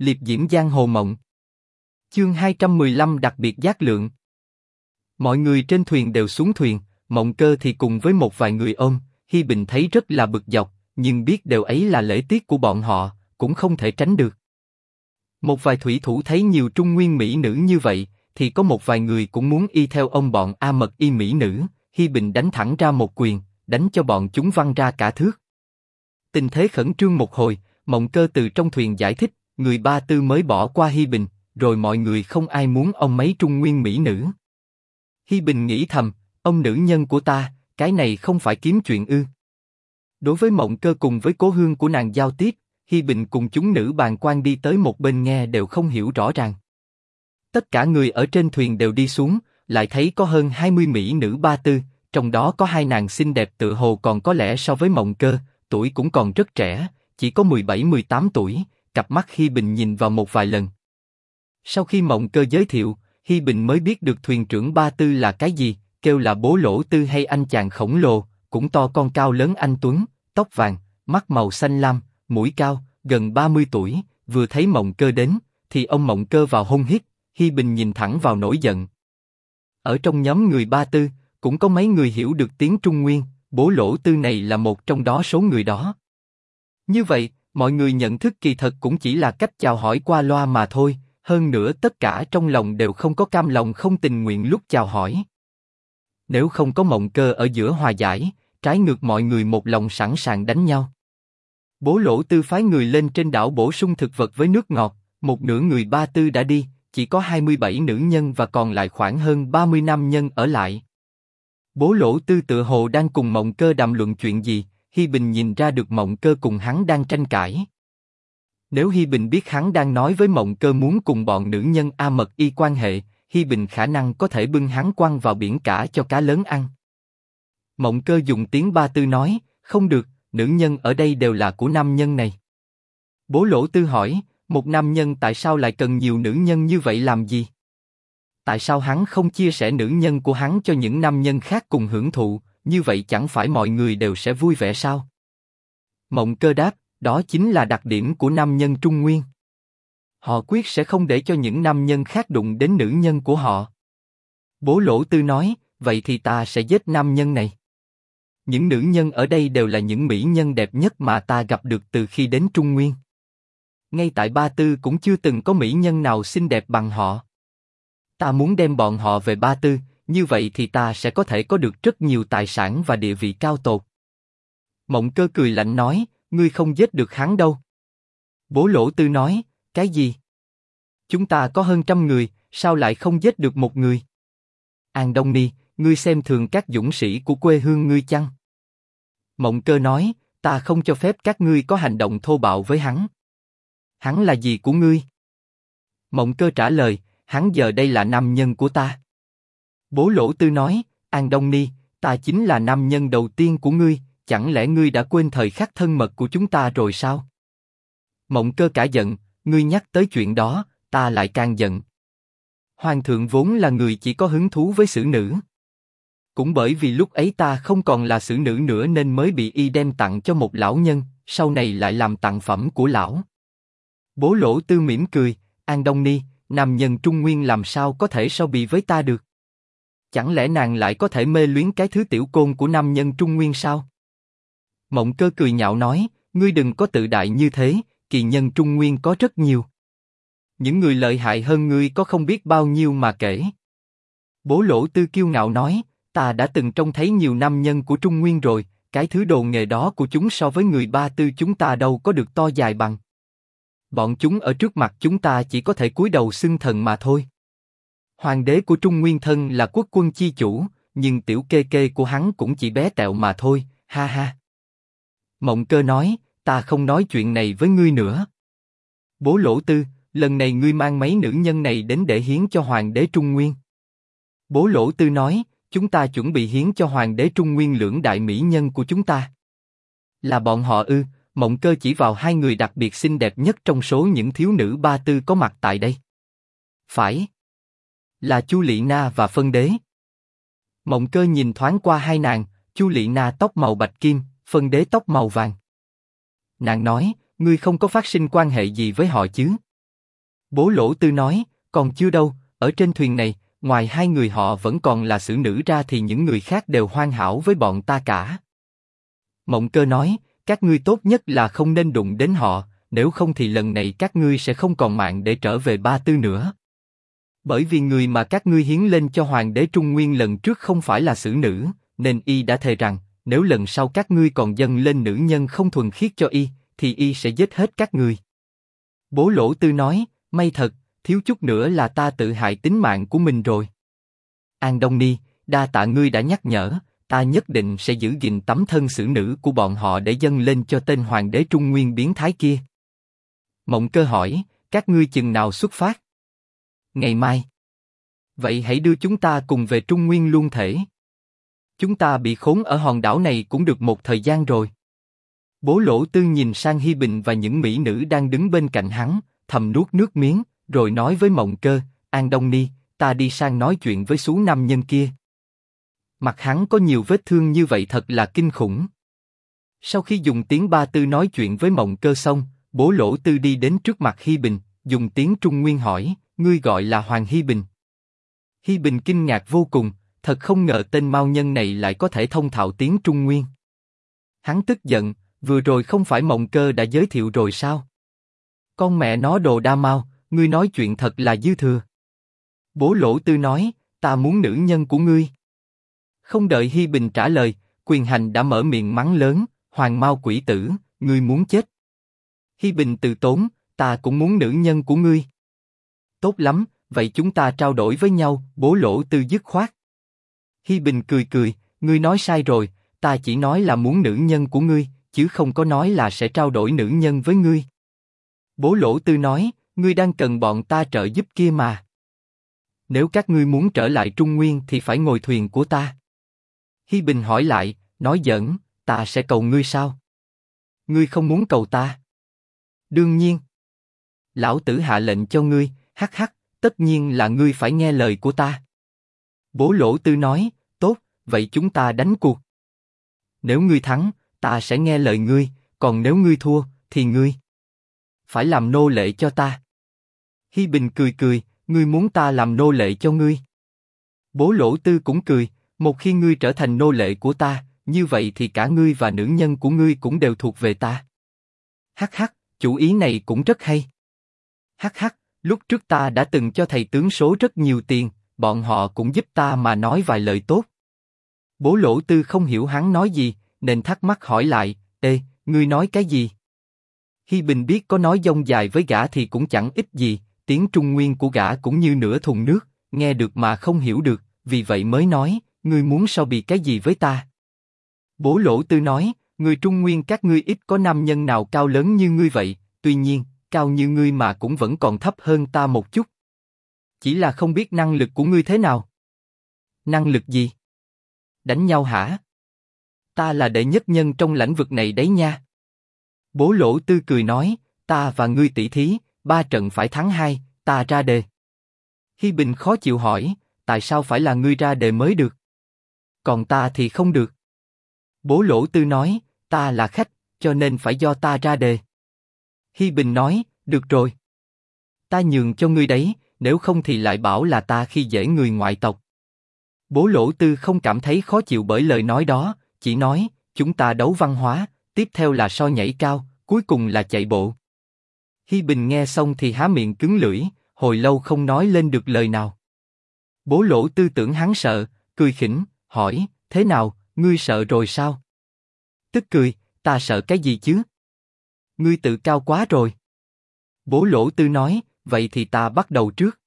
liệp diễm giang hồ mộng. Chương 215 đặc biệt giác lượng. Mọi người trên thuyền đều xuống thuyền, mộng cơ thì cùng với một vài người ôm, Hi Bình thấy rất là bực dọc, nhưng biết điều ấy là lễ tiết của bọn họ, cũng không thể tránh được. Một vài thủy thủ thấy nhiều trung nguyên mỹ nữ như vậy, thì có một vài người cũng muốn y theo ông bọn A mật y mỹ nữ. Hi Bình đánh thẳng ra một quyền, đánh cho bọn chúng văng ra cả thước. Tình thế khẩn trương một hồi, Mộng Cơ từ trong thuyền giải thích, người ba tư mới bỏ qua Hi Bình, rồi mọi người không ai muốn ông mấy trung nguyên mỹ nữ. Hi Bình nghĩ thầm, ông nữ nhân của ta, cái này không phải kiếm chuyện ư? Đối với Mộng Cơ cùng với cố hương của nàng giao tiếp, Hi Bình cùng chúng nữ bàn quan đi tới một bên nghe đều không hiểu rõ ràng. Tất cả người ở trên thuyền đều đi xuống, lại thấy có hơn 20 mỹ nữ ba tư, trong đó có hai nàng xinh đẹp tự hồ còn có lẽ so với Mộng Cơ, tuổi cũng còn rất trẻ, chỉ có 17-18 tuổi, cặp mắt Hi Bình nhìn vào một vài lần. Sau khi Mộng Cơ giới thiệu, Hi Bình mới biết được thuyền trưởng ba tư là cái gì, kêu là bố lỗ tư hay anh chàng khổng lồ, cũng to con cao lớn anh tuấn, tóc vàng, mắt màu xanh lam, mũi cao, gần 30 tuổi, vừa thấy Mộng Cơ đến, thì ông Mộng Cơ vào hôn hít, Hi Bình nhìn thẳng vào nổi giận. Ở trong nhóm người ba tư, cũng có mấy người hiểu được tiếng Trung Nguyên, bố lỗ tư này là một trong đó số người đó. Như vậy, mọi người nhận thức kỳ thật cũng chỉ là cách chào hỏi qua loa mà thôi, hơn nữa tất cả trong lòng đều không có cam lòng không tình nguyện lúc chào hỏi. Nếu không có mộng cơ ở giữa hòa giải, trái ngược mọi người một lòng sẵn sàng đánh nhau. Bố lỗ tư phái người lên trên đảo bổ sung thực vật với nước ngọt, một nửa người ba tư đã đi, chỉ có 27 nữ nhân và còn lại khoảng hơn 30 nam nhân ở lại. Bố lỗ tư tự hồ đang cùng mộng cơ đàm luận chuyện gì, Hi Bình nhìn ra được mộng cơ cùng hắn đang tranh cãi. Nếu Hi Bình biết hắn đang nói với mộng cơ muốn cùng bọn nữ nhân A mật y quan hệ, Hi Bình khả năng có thể bưng hắn quăng vào biển cả cho cá lớn ăn. Mộng cơ dùng tiếng ba tư nói, không được, nữ nhân ở đây đều là của nam nhân này. Bố lỗ tư hỏi, một nam nhân tại sao lại cần nhiều nữ nhân như vậy làm gì? Tại sao hắn không chia sẻ nữ nhân của hắn cho những nam nhân khác cùng hưởng thụ, như vậy chẳng phải mọi người đều sẽ vui vẻ sao? Mộng cơ đáp, đó chính là đặc điểm của nam nhân Trung Nguyên. Họ quyết sẽ không để cho những nam nhân khác đụng đến nữ nhân của họ. Bố lỗ tư nói, vậy thì ta sẽ giết nam nhân này. Những nữ nhân ở đây đều là những mỹ nhân đẹp nhất mà ta gặp được từ khi đến Trung Nguyên. Ngay tại Ba Tư cũng chưa từng có mỹ nhân nào xinh đẹp bằng họ. Ta muốn đem bọn họ về Ba Tư, như vậy thì ta sẽ có thể có được rất nhiều tài sản và địa vị cao tột. Mộng cơ cười lạnh nói, ngươi không giết được hắn đâu. Bố lỗ tư nói, cái gì? Chúng ta có hơn trăm người, sao lại không giết được một người? An Đông Ni, ngươi xem thường các dũng sĩ của quê hương ngươi chăng? Mộng cơ nói, ta không cho phép các ngươi có hành động thô bạo với hắn. Hắn là gì của ngươi? Mộng cơ trả lời, hắn giờ đây là nam nhân của ta. Bố lỗ tư nói, An Đông Ni, ta chính là nam nhân đầu tiên của ngươi, chẳng lẽ ngươi đã quên thời khắc thân mật của chúng ta rồi sao? Mộng cơ cả giận, ngươi nhắc tới chuyện đó, ta lại càng giận. Hoàng thượng vốn là người chỉ có hứng thú với xử nữ. Cũng bởi vì lúc ấy ta không còn là xử nữ nữa nên mới bị y đem tặng cho một lão nhân, sau này lại làm tặng phẩm của lão. Bố lỗ tư mỉm cười, An Đông Ni, nam nhân Trung Nguyên làm sao có thể so bì với ta được? Chẳng lẽ nàng lại có thể mê luyến cái thứ tiểu côn của nam nhân Trung Nguyên sao? Mộng cơ cười nhạo nói, ngươi đừng có tự đại như thế, kỳ nhân Trung Nguyên có rất nhiều. Những người lợi hại hơn ngươi có không biết bao nhiêu mà kể. Bố lỗ tư kiêu ngạo nói, ta đã từng trông thấy nhiều nam nhân của Trung Nguyên rồi, cái thứ đồ nghề đó của chúng so với người ba tư chúng ta đâu có được to dài bằng. Bọn chúng ở trước mặt chúng ta chỉ có thể cúi đầu xưng thần mà thôi. Hoàng đế của Trung Nguyên thân là quốc quân chi chủ, nhưng tiểu kê kê của hắn cũng chỉ bé tẹo mà thôi, ha ha. Mộng cơ nói, ta không nói chuyện này với ngươi nữa. Bố lỗ tư, lần này ngươi mang mấy nữ nhân này đến để hiến cho hoàng đế Trung Nguyên. Bố lỗ tư nói, chúng ta chuẩn bị hiến cho hoàng đế Trung Nguyên lưỡng đại mỹ nhân của chúng ta. Là bọn họ ư? Mộng cơ chỉ vào hai người đặc biệt xinh đẹp nhất trong số những thiếu nữ ba tư có mặt tại đây. Phải. Là Chu Lệ Na và Phân Đế. Mộng cơ nhìn thoáng qua hai nàng, Chu Lệ Na tóc màu bạch kim, Phân Đế tóc màu vàng. Nàng nói, ngươi không có phát sinh quan hệ gì với họ chứ? Bố lỗ tư nói, còn chưa đâu, ở trên thuyền này, ngoài hai người họ vẫn còn là xử nữ ra thì những người khác đều hoàn hảo với bọn ta cả. Mộng cơ nói, các ngươi tốt nhất là không nên đụng đến họ, nếu không thì lần này các ngươi sẽ không còn mạng để trở về ba tư nữa. Bởi vì người mà các ngươi hiến lên cho hoàng đế Trung Nguyên lần trước không phải là xử nữ, nên y đã thề rằng, nếu lần sau các ngươi còn dâng lên nữ nhân không thuần khiết cho y, thì y sẽ giết hết các ngươi. Bố lỗ tư nói, may thật, thiếu chút nữa là ta tự hại tính mạng của mình rồi. An Đông Ni, đa tạ ngươi đã nhắc nhở, ta nhất định sẽ giữ gìn tấm thân xử nữ của bọn họ để dâng lên cho tên hoàng đế Trung Nguyên biến thái kia. Mộng cơ hỏi, các ngươi chừng nào xuất phát? Ngày mai. Vậy hãy đưa chúng ta cùng về Trung Nguyên luôn thể. Chúng ta bị khốn ở hòn đảo này cũng được một thời gian rồi. Bố lỗ tư nhìn sang Hi Bình và những mỹ nữ đang đứng bên cạnh hắn, thầm nuốt nước miếng, rồi nói với Mộng Cơ, An Đông Ni, ta đi sang nói chuyện với số nam nhân kia. Mặt hắn có nhiều vết thương như vậy thật là kinh khủng. Sau khi dùng tiếng ba tư nói chuyện với Mộng Cơ xong, bố lỗ tư đi đến trước mặt Hi Bình, dùng tiếng Trung Nguyên hỏi, ngươi gọi là Hoàng Hi Bình. Hi Bình kinh ngạc vô cùng, thật không ngờ tên mao nhân này lại có thể thông thạo tiếng Trung Nguyên. Hắn tức giận, vừa rồi không phải Mộng Cơ đã giới thiệu rồi sao? Con mẹ nó đồ đa mau, ngươi nói chuyện thật là dư thừa. Bố lỗ tư nói, ta muốn nữ nhân của ngươi. Không đợi Hi Bình trả lời, quyền hành đã mở miệng mắng lớn, hoàng mau quỷ tử, ngươi muốn chết. Hi Bình từ tốn, ta cũng muốn nữ nhân của ngươi. Tốt lắm, vậy chúng ta trao đổi với nhau, bố lỗ tư dứt khoát. Hi Bình cười cười, ngươi nói sai rồi, ta chỉ nói là muốn nữ nhân của ngươi, chứ không có nói là sẽ trao đổi nữ nhân với ngươi. Bố lỗ tư nói, ngươi đang cần bọn ta trợ giúp kia mà. Nếu các ngươi muốn trở lại Trung Nguyên thì phải ngồi thuyền của ta. Hi Bình hỏi lại, nói giỡn, ta sẽ cầu ngươi sao? Ngươi không muốn cầu ta? Đương nhiên. Lão tử hạ lệnh cho ngươi, hắc hắc, tất nhiên là ngươi phải nghe lời của ta. Bố lỗ tư nói, tốt, vậy chúng ta đánh cuộc. Nếu ngươi thắng, ta sẽ nghe lời ngươi, còn nếu ngươi thua, thì ngươi phải làm nô lệ cho ta. Hi Bình cười cười, ngươi muốn ta làm nô lệ cho ngươi. Bố lỗ tư cũng cười, một khi ngươi trở thành nô lệ của ta, như vậy thì cả ngươi và nữ nhân của ngươi cũng đều thuộc về ta. Hắc hắc, chủ ý này cũng rất hay. Hắc hắc, lúc trước ta đã từng cho thầy tướng số rất nhiều tiền, bọn họ cũng giúp ta mà nói vài lời tốt. Bố lỗ tư không hiểu hắn nói gì, nên thắc mắc hỏi lại, ê, ngươi nói cái gì? Hi Bình biết có nói dông dài với gã thì cũng chẳng ít gì, tiếng Trung Nguyên của gã cũng như nửa thùng nước, nghe được mà không hiểu được, vì vậy mới nói, ngươi muốn sao bị cái gì với ta? Bố Lỗ Tư nói, người Trung Nguyên các ngươi ít có nam nhân nào cao lớn như ngươi vậy, tuy nhiên, cao như ngươi mà cũng vẫn còn thấp hơn ta một chút. Chỉ là không biết năng lực của ngươi thế nào. Năng lực gì? Đánh nhau hả? Ta là đệ nhất nhân trong lĩnh vực này đấy nha. Bố Lỗ Tư cười nói, ta và ngươi tỷ thí, ba trận phải thắng hai, ta ra đề. Hi Bình khó chịu hỏi, tại sao phải là ngươi ra đề mới được? Còn ta thì không được. Bố Lỗ Tư nói, ta là khách, cho nên phải do ta ra đề. Hi Bình nói, được rồi. Ta nhường cho ngươi đấy, nếu không thì lại bảo là ta khi dễ người ngoại tộc. Bố Lỗ Tư không cảm thấy khó chịu bởi lời nói đó, chỉ nói, chúng ta đấu văn hóa, tiếp theo là so nhảy cao, cuối cùng là chạy bộ. Hi Bình nghe xong thì há miệng cứng lưỡi, hồi lâu không nói lên được lời nào. Bố lỗ tư tưởng hắn sợ, cười khỉnh, hỏi, thế nào, ngươi sợ rồi sao? Tức cười, ta sợ cái gì chứ? Ngươi tự cao quá rồi. Bố lỗ tư nói, vậy thì ta bắt đầu trước.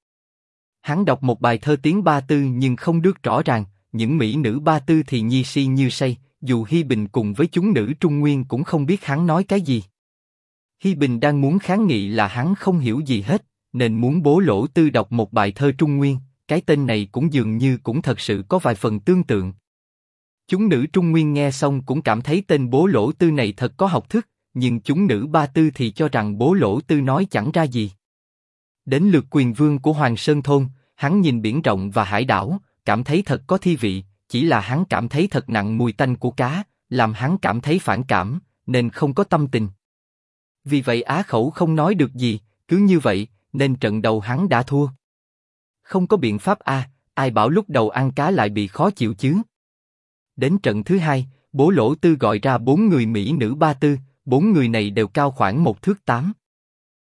Hắn đọc một bài thơ tiếng ba tư nhưng không được rõ ràng, những mỹ nữ ba tư thì nhi si như say, dù Hi Bình cùng với chúng nữ Trung Nguyên cũng không biết hắn nói cái gì. Hi Bình đang muốn kháng nghị là hắn không hiểu gì hết, nên muốn bố lỗ tư đọc một bài thơ Trung Nguyên, cái tên này cũng dường như cũng thật sự có vài phần tương tự. Chúng nữ Trung Nguyên nghe xong cũng cảm thấy tên bố lỗ tư này thật có học thức, nhưng chúng nữ ba tư thì cho rằng bố lỗ tư nói chẳng ra gì. Đến lượt quyền vương của Hoàng Sơn Thôn, hắn nhìn biển rộng và hải đảo, cảm thấy thật có thi vị, chỉ là hắn cảm thấy thật nặng mùi tanh của cá, làm hắn cảm thấy phản cảm, nên không có tâm tình. Vì vậy á khẩu không nói được gì, cứ như vậy, nên trận đầu hắn đã thua. Không có biện pháp a, ai bảo lúc đầu ăn cá lại bị khó chịu chứ. Đến trận thứ hai, bố lỗ tư gọi ra bốn người Mỹ nữ ba tư, bốn người này đều cao khoảng một thước tám.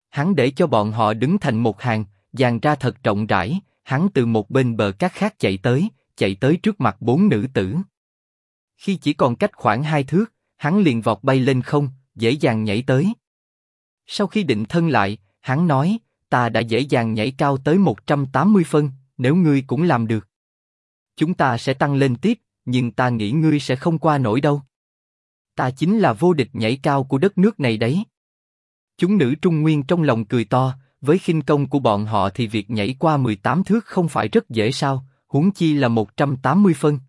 Hắn để cho bọn họ đứng thành một hàng, dàn ra thật rộng rãi, hắn từ một bên bờ cát khác chạy tới, chạy tới trước mặt bốn nữ tử. Khi chỉ còn cách khoảng hai thước, hắn liền vọt bay lên không, dễ dàng nhảy tới. Sau khi định thân lại, hắn nói, ta đã dễ dàng nhảy cao tới 180 phân, nếu ngươi cũng làm được. Chúng ta sẽ tăng lên tiếp, nhưng ta nghĩ ngươi sẽ không qua nổi đâu. Ta chính là vô địch nhảy cao của đất nước này đấy. Chúng nữ trung nguyên trong lòng cười to, với khinh công của bọn họ thì việc nhảy qua 18 thước không phải rất dễ sao, huống chi là 180 phân.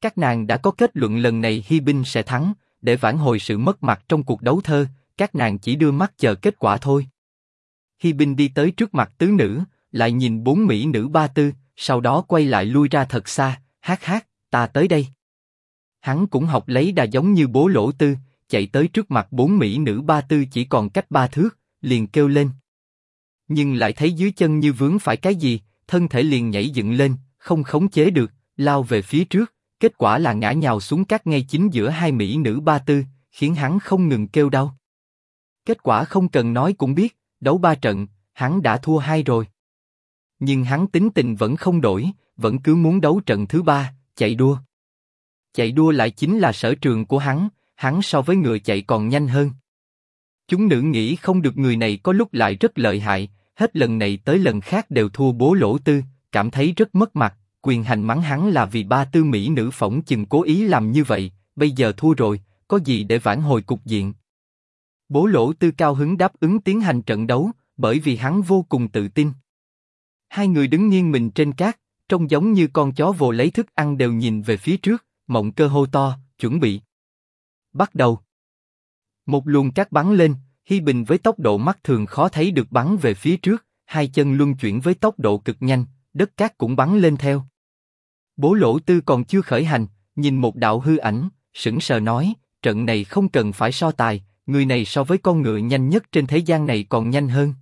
Các nàng đã có kết luận lần này Hi Binh sẽ thắng, để vãn hồi sự mất mặt trong cuộc đấu thơ, các nàng chỉ đưa mắt chờ kết quả thôi. Hi Binh đi tới trước mặt tứ nữ, lại nhìn bốn mỹ nữ ba tư, sau đó quay lại lui ra thật xa, hát hát, ta tới đây. Hắn cũng học lấy đà giống như bố lỗ tư, chạy tới trước mặt bốn mỹ nữ ba tư chỉ còn cách ba thước, liền kêu lên. Nhưng lại thấy dưới chân như vướng phải cái gì, thân thể liền nhảy dựng lên, không khống chế được, lao về phía trước, kết quả là ngã nhào xuống cát ngay chính giữa hai mỹ nữ ba tư, khiến hắn không ngừng kêu đau. Kết quả không cần nói cũng biết, đấu ba trận, hắn đã thua hai rồi. Nhưng hắn tính tình vẫn không đổi, vẫn cứ muốn đấu trận thứ ba, chạy đua. Chạy đua lại chính là sở trường của hắn, hắn so với ngựa chạy còn nhanh hơn. Chúng nữ nghĩ không được người này có lúc lại rất lợi hại, hết lần này tới lần khác đều thua bố lỗ tư, cảm thấy rất mất mặt, quyền hành mắng hắn là vì ba tư mỹ nữ phỏng chừng cố ý làm như vậy, bây giờ thua rồi, có gì để vãn hồi cục diện. Bố lỗ tư cao hứng đáp ứng tiến hành trận đấu, bởi vì hắn vô cùng tự tin. Hai người đứng nghiêng mình trên cát, trông giống như con chó vồ lấy thức ăn đều nhìn về phía trước, mộng cơ hô to, chuẩn bị. Bắt đầu. Một luồng cát bắn lên, Hi Bình với tốc độ mắt thường khó thấy được bắn về phía trước, hai chân luân chuyển với tốc độ cực nhanh, đất cát cũng bắn lên theo. Bố lỗ tư còn chưa khởi hành, nhìn một đạo hư ảnh, sững sờ nói, trận này không cần phải so tài, người này so với con ngựa nhanh nhất trên thế gian này còn nhanh hơn.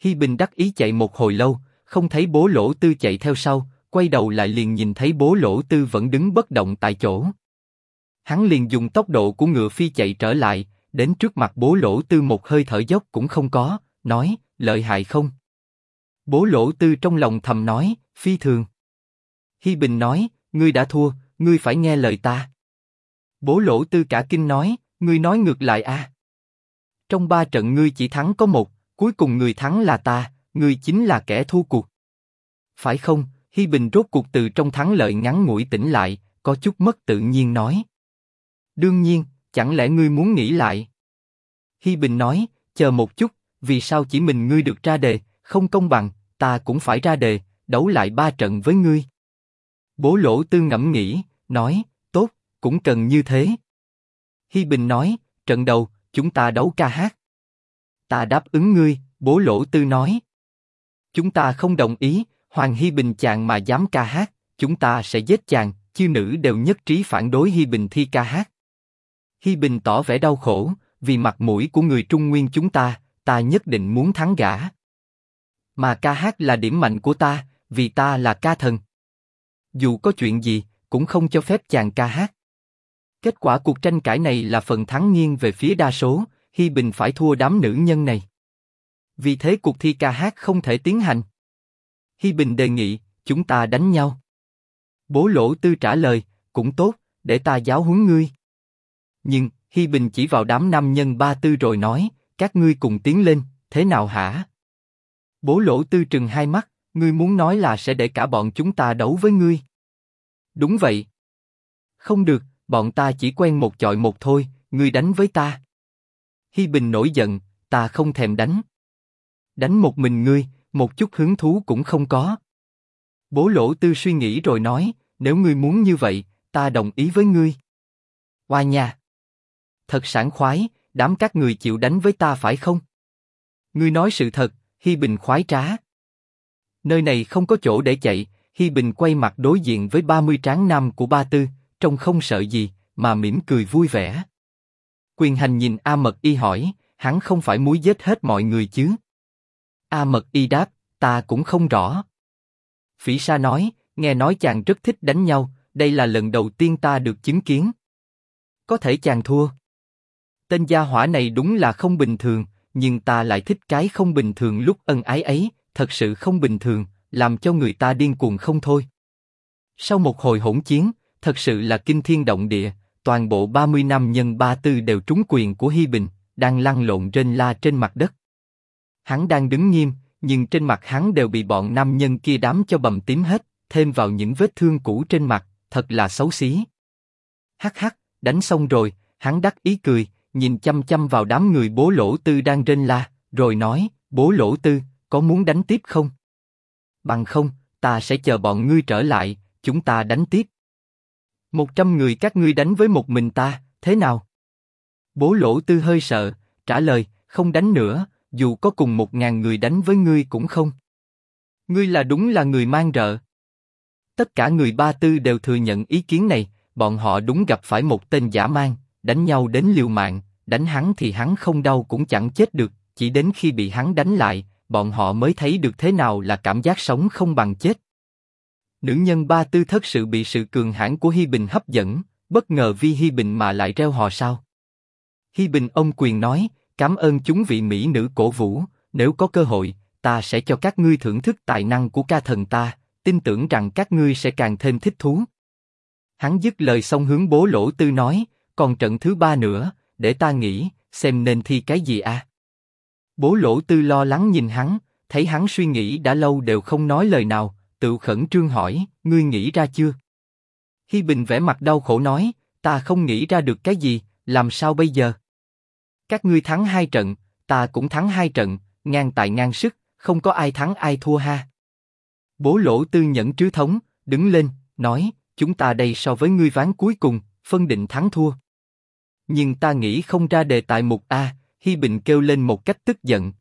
Hi Bình đắc ý chạy một hồi lâu, không thấy bố lỗ tư chạy theo sau, quay đầu lại liền nhìn thấy bố lỗ tư vẫn đứng bất động tại chỗ. Hắn liền dùng tốc độ của ngựa phi chạy trở lại, đến trước mặt bố lỗ tư một hơi thở dốc cũng không có, nói, lợi hại không? Bố lỗ tư trong lòng thầm nói, phi thường. Hi Bình nói, ngươi đã thua, ngươi phải nghe lời ta. Bố lỗ tư cả kinh nói, ngươi nói ngược lại à? Trong ba trận ngươi chỉ thắng có một, cuối cùng người thắng là ta, ngươi chính là kẻ thua cuộc. Phải không? Hi Bình rốt cuộc từ trong thắng lợi ngắn ngủi tỉnh lại, có chút mất tự nhiên nói. Đương nhiên, chẳng lẽ ngươi muốn nghĩ lại? Hi Bình nói, chờ một chút, vì sao chỉ mình ngươi được ra đề, không công bằng, ta cũng phải ra đề, đấu lại ba trận với ngươi. Bố lỗ tư ngẫm nghĩ, nói, tốt, cũng cần như thế. Hi Bình nói, trận đầu, chúng ta đấu ca hát. Ta đáp ứng ngươi, bố lỗ tư nói. Chúng ta không đồng ý, Hoàng Hi Bình chàng mà dám ca hát, chúng ta sẽ giết chàng, chư nữ đều nhất trí phản đối Hi Bình thi ca hát. Hi Bình tỏ vẻ đau khổ, vì mặt mũi của người Trung Nguyên chúng ta, ta nhất định muốn thắng gã. Mà ca hát là điểm mạnh của ta, vì ta là ca thần. Dù có chuyện gì, cũng không cho phép chàng ca hát. Kết quả cuộc tranh cãi này là phần thắng nghiêng về phía đa số, Hi Bình phải thua đám nữ nhân này. Vì thế cuộc thi ca hát không thể tiến hành. Hi Bình đề nghị, chúng ta đánh nhau. Bố Lỗ Tư trả lời, cũng tốt, để ta giáo huấn ngươi. Nhưng, Hi Bình chỉ vào đám nam nhân ba tư rồi nói, các ngươi cùng tiến lên, thế nào hả? Bố Lỗ Tư trừng hai mắt, ngươi muốn nói là sẽ để cả bọn chúng ta đấu với ngươi. Đúng vậy. Không được, bọn ta chỉ quen một chọi một thôi, ngươi đánh với ta. Hi Bình nổi giận, ta không thèm đánh. Đánh một mình ngươi, một chút hứng thú cũng không có. Bố lỗ tư suy nghĩ rồi nói, nếu ngươi muốn như vậy, ta đồng ý với ngươi. Hoa nhà. Thật sảng khoái, đám các người chịu đánh với ta phải không? Ngươi nói sự thật, Hi Bình khoái trá. Nơi này không có chỗ để chạy, Hi Bình quay mặt đối diện với 30 tráng nam của ba tư, trông không sợ gì, mà mỉm cười vui vẻ. Quyền hành nhìn A Mật Y hỏi, hắn không phải muối giết hết mọi người chứ? A Mật Y đáp, ta cũng không rõ. Phỉ Sa nói, nghe nói chàng rất thích đánh nhau, đây là lần đầu tiên ta được chứng kiến. Có thể chàng thua. Tên gia hỏa này đúng là không bình thường, nhưng ta lại thích cái không bình thường lúc ân ái ấy, thật sự không bình thường, làm cho người ta điên cuồng không thôi. Sau một hồi hỗn chiến, thật sự là kinh thiên động địa, toàn bộ 30 năm nhân ba tư đều trúng quyền của Hi Bình, đang lăn lộn trên la trên mặt đất. Hắn đang đứng nghiêm, nhưng trên mặt hắn đều bị bọn nam nhân kia đám cho bầm tím hết, thêm vào những vết thương cũ trên mặt, thật là xấu xí. Hắc hắc, đánh xong rồi, hắn đắc ý cười, nhìn chăm chăm vào đám người bố lỗ tư đang trên la, rồi nói, bố lỗ tư, có muốn đánh tiếp không? Bằng không, ta sẽ chờ bọn ngươi trở lại, chúng ta đánh tiếp. Một trăm người các ngươi đánh với một mình ta, thế nào? Bố lỗ tư hơi sợ, trả lời, không đánh nữa, dù có cùng một ngàn người đánh với ngươi cũng không. Ngươi là đúng là người mang rợ. Tất cả người ba tư đều thừa nhận ý kiến này, bọn họ đúng gặp phải một tên giả mang, đánh nhau đến liều mạng, đánh hắn thì hắn không đau cũng chẳng chết được, chỉ đến khi bị hắn đánh lại, bọn họ mới thấy được thế nào là cảm giác sống không bằng chết. Nữ nhân ba tư thất sự bị sự cường hãn của Hi Bình hấp dẫn, bất ngờ vì Hi Bình mà lại reo hò sao. Hi Bình ông quyền nói, cảm ơn chúng vị mỹ nữ cổ vũ, nếu có cơ hội, ta sẽ cho các ngươi thưởng thức tài năng của ca thần ta, tin tưởng rằng các ngươi sẽ càng thêm thích thú. Hắn dứt lời xong hướng bố lỗ tư nói, còn trận thứ ba nữa, để ta nghĩ, xem nên thi cái gì à. Bố lỗ tư lo lắng nhìn hắn, thấy hắn suy nghĩ đã lâu đều không nói lời nào, tự khẩn trương hỏi, ngươi nghĩ ra chưa? Hi Bình vẻ mặt đau khổ nói, ta không nghĩ ra được cái gì, làm sao bây giờ? Các ngươi thắng hai trận, ta cũng thắng hai trận, ngang tài ngang sức, không có ai thắng ai thua ha. Bố lỗ tư nhẫn trứ thống, đứng lên, nói, chúng ta đây so với ngươi ván cuối cùng, phân định thắng thua. Nhưng ta nghĩ không ra đề tài mục A, Hi Bình kêu lên một cách tức giận.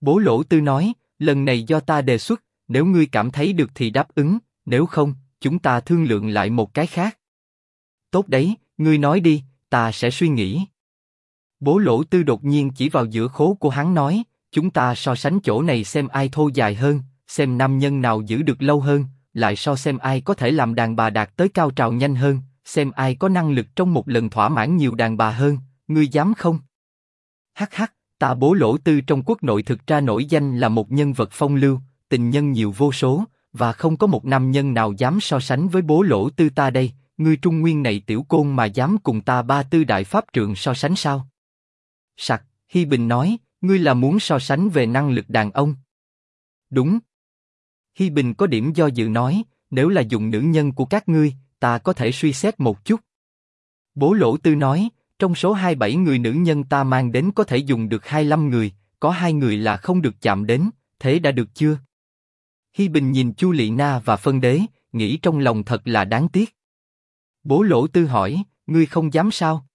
Bố lỗ tư nói, lần này do ta đề xuất, nếu ngươi cảm thấy được thì đáp ứng, nếu không, chúng ta thương lượng lại một cái khác. Tốt đấy, ngươi nói đi, ta sẽ suy nghĩ. Bố lỗ tư đột nhiên chỉ vào giữa khố của hắn nói, chúng ta so sánh chỗ này xem ai thô dài hơn, xem nam nhân nào giữ được lâu hơn, lại so xem ai có thể làm đàn bà đạt tới cao trào nhanh hơn, xem ai có năng lực trong một lần thỏa mãn nhiều đàn bà hơn, ngươi dám không? Hắc hắc, ta bố lỗ tư trong quốc nội thực ra nổi danh là một nhân vật phong lưu, tình nhân nhiều vô số, và không có một nam nhân nào dám so sánh với bố lỗ tư ta đây, ngươi trung nguyên này tiểu côn mà dám cùng ta ba tư đại pháp trượng so sánh sao? Sặc, Hi Bình nói, ngươi là muốn so sánh về năng lực đàn ông. Đúng. Hi Bình có điểm do dự nói, nếu là dùng nữ nhân của các ngươi, ta có thể suy xét một chút. Bố Lỗ Tư nói, trong số 27 người nữ nhân ta mang đến có thể dùng được 25 người, có hai người là không được chạm đến, thế đã được chưa? Hi Bình nhìn Chu Lệ Na và Phân Đế, nghĩ trong lòng thật là đáng tiếc. Bố Lỗ Tư hỏi, ngươi không dám sao?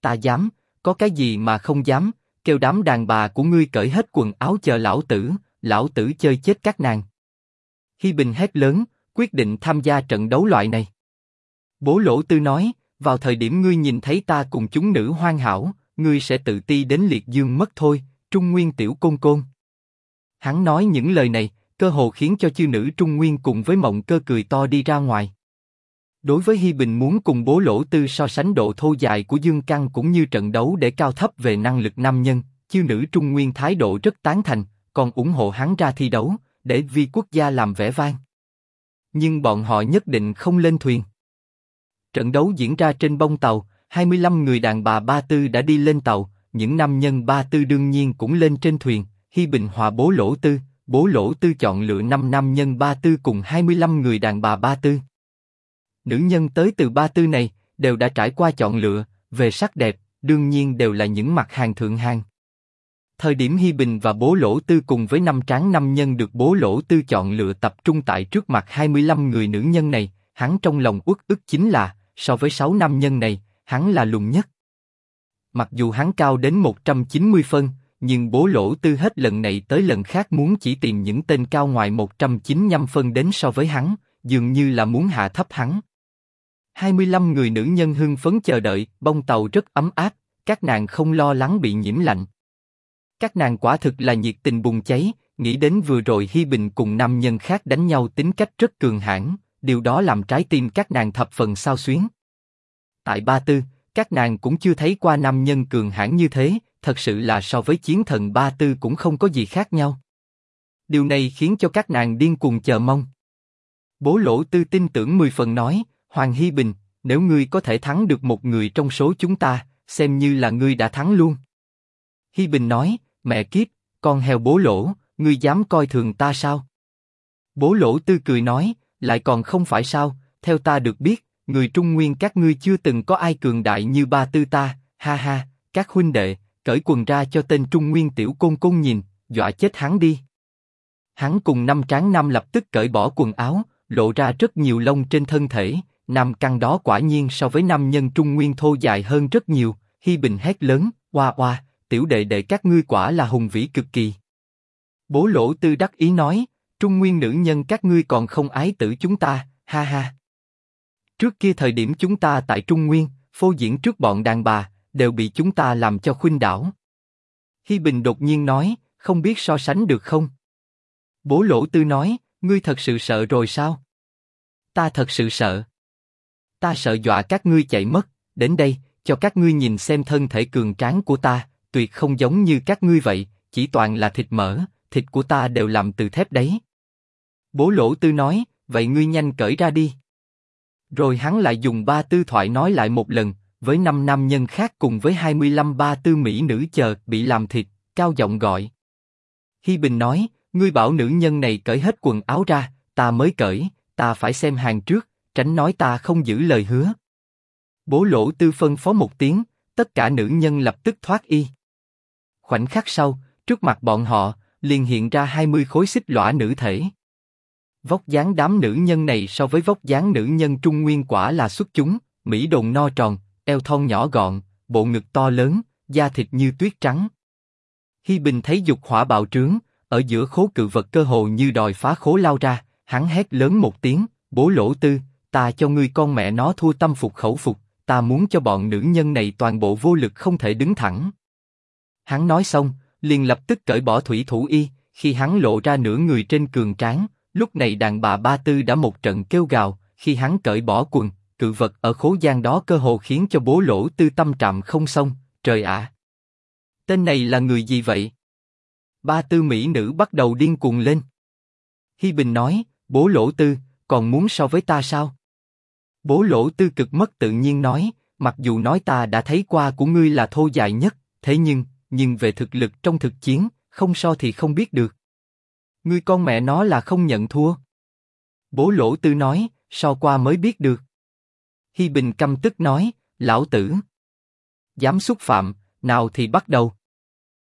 Ta dám, có cái gì mà không dám? Kêu đám đàn bà của ngươi cởi hết quần áo chờ lão tử, lão tử chơi chết các nàng. Hi Bình hét lớn, quyết định tham gia trận đấu loại này. Bố Lỗ Tư nói, vào thời điểm ngươi nhìn thấy ta cùng chúng nữ hoan hảo, ngươi sẽ tự ti đến liệt dương mất thôi, Trung Nguyên tiểu côn côn. Hắn nói những lời này, cơ hồ khiến cho chư nữ Trung Nguyên cùng với mộng cơ cười to đi ra ngoài. Đối với Hi Bình muốn cùng bố lỗ tư so sánh độ thô dài của Dương Căng cũng như trận đấu để cao thấp về năng lực nam nhân, chiêu nữ Trung Nguyên thái độ rất tán thành, còn ủng hộ hắn ra thi đấu, để vì quốc gia làm vẻ vang. Nhưng bọn họ nhất định không lên thuyền. Trận đấu diễn ra trên bông tàu, 25 người đàn bà ba tư đã đi lên tàu, những nam nhân ba tư đương nhiên cũng lên trên thuyền. Hi Bình hòa bố lỗ tư, bố lỗ tư chọn lựa năm nam nhân ba tư cùng 25 người đàn bà ba tư. Nữ nhân tới từ ba tư này đều đã trải qua chọn lựa, về sắc đẹp, đương nhiên đều là những mặt hàng thượng hàng. Thời điểm Hi Bình và bố lỗ tư cùng với năm tráng năm nhân được bố lỗ tư chọn lựa tập trung tại trước mặt 25 người nữ nhân này, hắn trong lòng uất ức chính là, so với sáu nam nhân này, hắn là lùn nhất. Mặc dù hắn cao đến 190 phân, nhưng bố lỗ tư hết lần này tới lần khác muốn chỉ tìm những tên cao ngoài 195 phân đến so với hắn, dường như là muốn hạ thấp hắn. 25 người nữ nhân hưng phấn chờ đợi, bông tàu rất ấm áp, các nàng không lo lắng bị nhiễm lạnh. Các nàng quả thực là nhiệt tình bùng cháy, nghĩ đến vừa rồi Hi Bình cùng nam nhân khác đánh nhau tính cách rất cường hãn, điều đó làm trái tim các nàng thập phần sao xuyến. Tại Ba Tư, các nàng cũng chưa thấy qua nam nhân cường hãn như thế, thật sự là so với chiến thần Ba Tư cũng không có gì khác nhau. Điều này khiến cho các nàng điên cuồng chờ mong. Bố Lỗ Tư tin tưởng mười phần nói, Hoàng Hi Bình, nếu ngươi có thể thắng được một người trong số chúng ta, xem như là ngươi đã thắng luôn. Hi Bình nói, mẹ kiếp, con heo bố lỗ, ngươi dám coi thường ta sao? Bố lỗ tư cười nói, lại còn không phải sao, theo ta được biết, người Trung Nguyên các ngươi chưa từng có ai cường đại như ba tư ta, ha ha, các huynh đệ, cởi quần ra cho tên Trung Nguyên tiểu côn côn nhìn, dọa chết hắn đi. Hắn cùng năm tráng năm lập tức cởi bỏ quần áo, lộ ra rất nhiều lông trên thân thể, năm căn đó quả nhiên so với năm nhân Trung Nguyên thô dài hơn rất nhiều. Hi Bình hét lớn, oa oa, tiểu đệ đệ các ngươi quả là hùng vĩ cực kỳ. Bố lỗ tư đắc ý nói, Trung Nguyên nữ nhân các ngươi còn không ái tử chúng ta, ha ha. Trước kia thời điểm chúng ta tại Trung Nguyên, phô diễn trước bọn đàn bà, đều bị chúng ta làm cho khuynh đảo. Hi Bình đột nhiên nói, không biết so sánh được không? Bố lỗ tư nói, ngươi thật sự sợ rồi sao? Ta thật sự sợ. Ta sợ dọa các ngươi chạy mất, đến đây, cho các ngươi nhìn xem thân thể cường tráng của ta, tuyệt không giống như các ngươi vậy, chỉ toàn là thịt mỡ, thịt của ta đều làm từ thép đấy. Bố lỗ tư nói, vậy ngươi nhanh cởi ra đi. Rồi hắn lại dùng ba tư thoại nói lại một lần, với năm nam nhân khác cùng với 25 ba tư mỹ nữ chờ bị làm thịt, cao giọng gọi. Hi Bình nói, ngươi bảo nữ nhân này cởi hết quần áo ra, ta mới cởi, ta phải xem hàng trước, tránh nói ta không giữ lời hứa. Bố lỗ tư phân phó một tiếng, tất cả nữ nhân lập tức thoát y. Khoảnh khắc sau, trước mặt bọn họ, liền hiện ra 20 khối xích lõa nữ thể. Vóc dáng đám nữ nhân này so với vóc dáng nữ nhân trung nguyên quả là xuất chúng, mỹ đồn no tròn, eo thon nhỏ gọn, bộ ngực to lớn, da thịt như tuyết trắng. Hi Bình thấy dục hỏa bạo trướng, ở giữa khố cự vật cơ hồ như đòi phá khố lao ra, hắn hét lớn một tiếng, bố lỗ tư, ta cho ngươi con mẹ nó thua tâm phục khẩu phục, ta muốn cho bọn nữ nhân này toàn bộ vô lực không thể đứng thẳng. Hắn nói xong, liền lập tức cởi bỏ thủy thủ y, khi hắn lộ ra nửa người trên cường tráng, lúc này đàn bà ba tư đã một trận kêu gào, khi hắn cởi bỏ quần, cự vật ở khố gian đó cơ hồ khiến cho bố lỗ tư tâm trạm không xong, trời ạ! Tên này là người gì vậy? Ba tư mỹ nữ bắt đầu điên cuồng lên. Hi Bình nói, bố lỗ tư, còn muốn so với ta sao? Bố lỗ tư cực mất tự nhiên nói, mặc dù nói ta đã thấy qua của ngươi là thô dài nhất, thế nhưng, nhưng về thực lực trong thực chiến, không so thì không biết được. Ngươi con mẹ nó là không nhận thua. Bố lỗ tư nói, so qua mới biết được. Hi Bình căm tức nói, lão tử. Dám xúc phạm, nào thì bắt đầu.